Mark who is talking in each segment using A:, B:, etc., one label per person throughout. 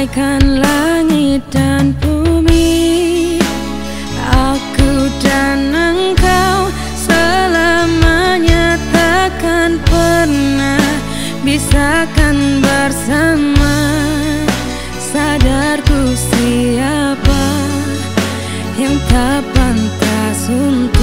A: bagaikan langit dan bumi. Aku dan engkau selamanya takkan pernah Bisakan bersama. Sadarku siapa yang tak pantas untuk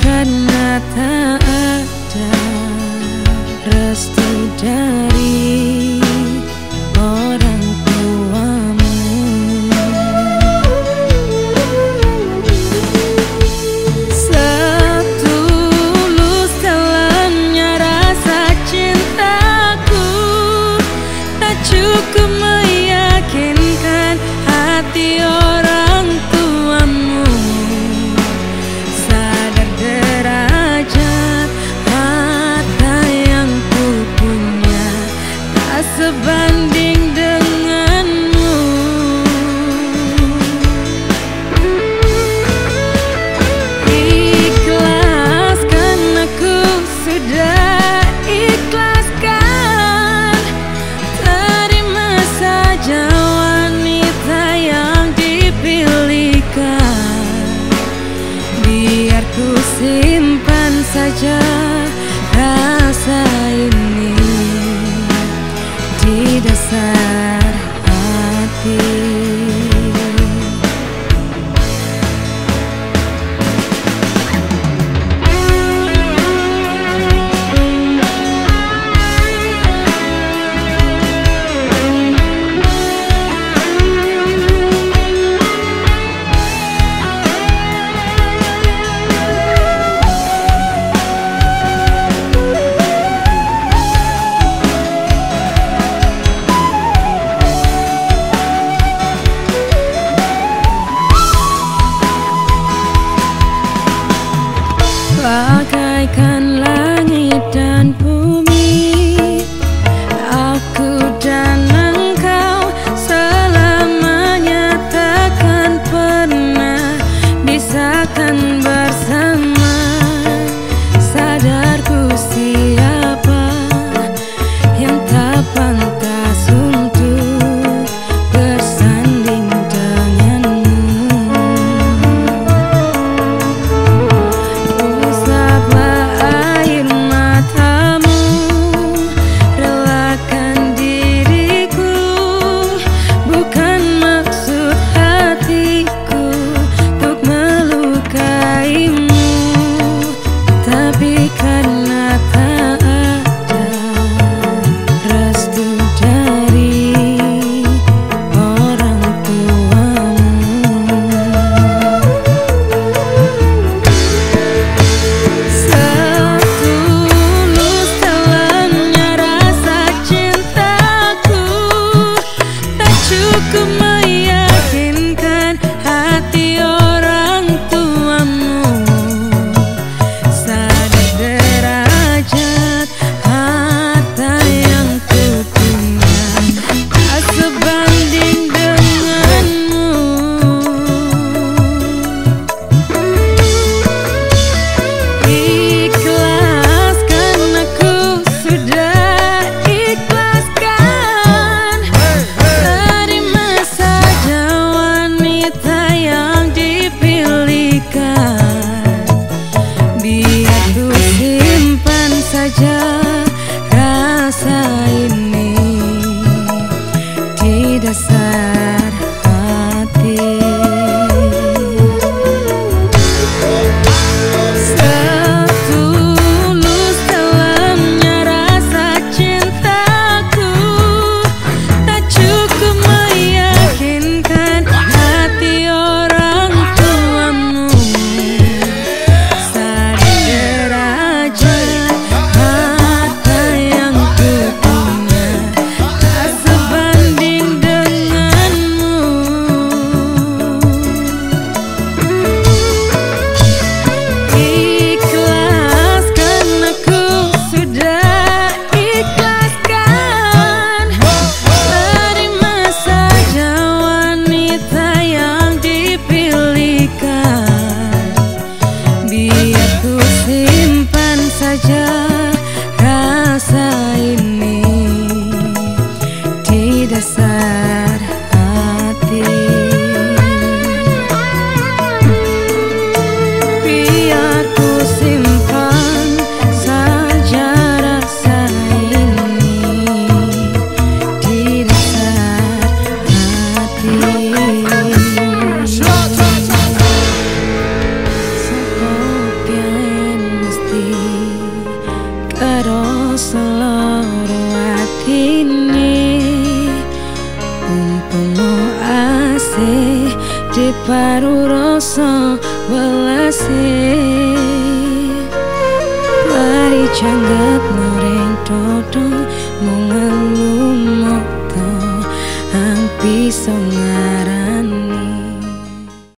A: karena tak ada restu dari sebanding denganmu. Ikhlaskan aku sudah ikhlaskan. Terima saja wanita yang dipilihkan. Biar ku simpan saja mantan Yeah. seloro ati ni Mumpungu asih di paru rosa welasi Mari canggap noreng todong mengelumoto Hampi songarani